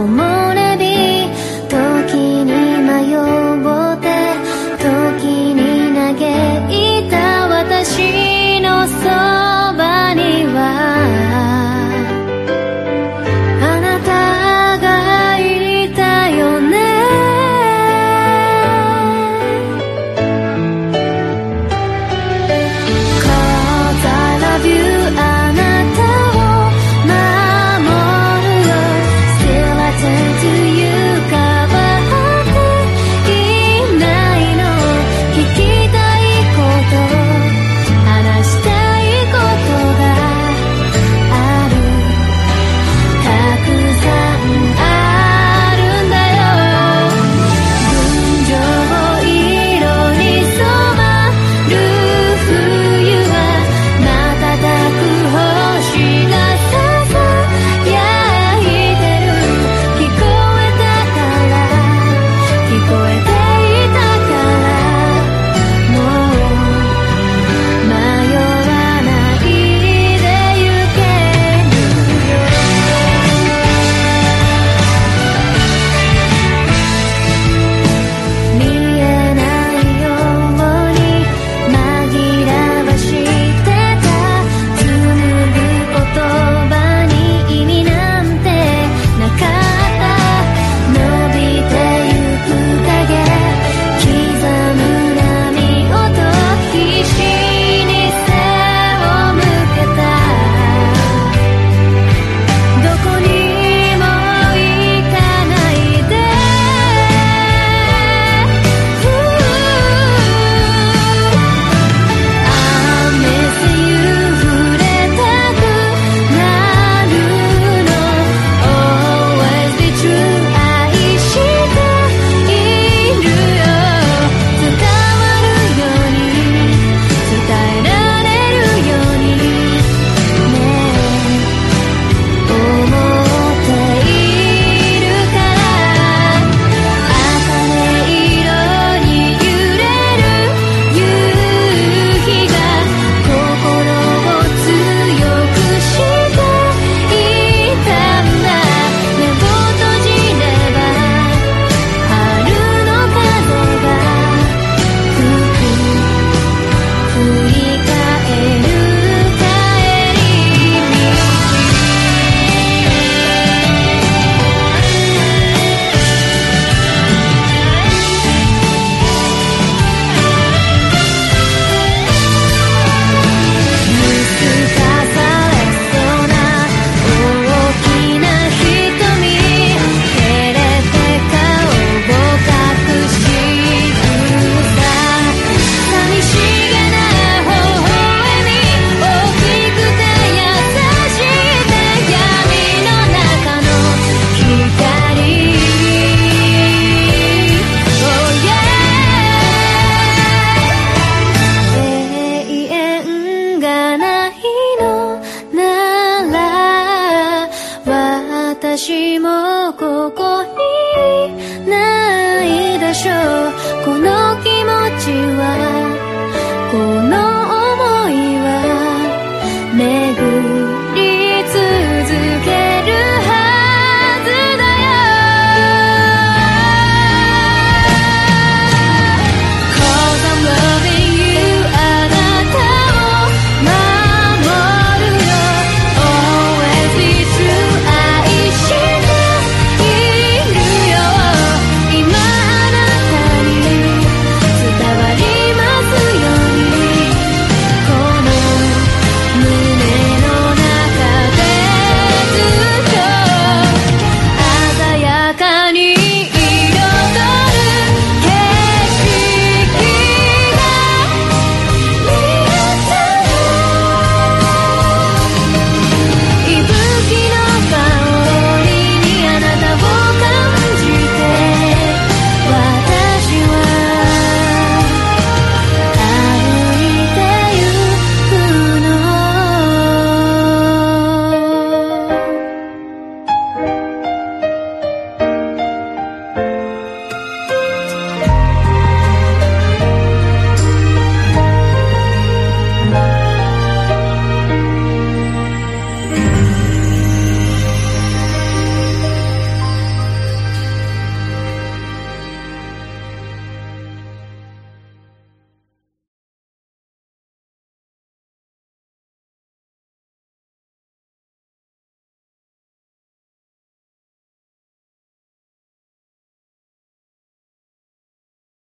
como show.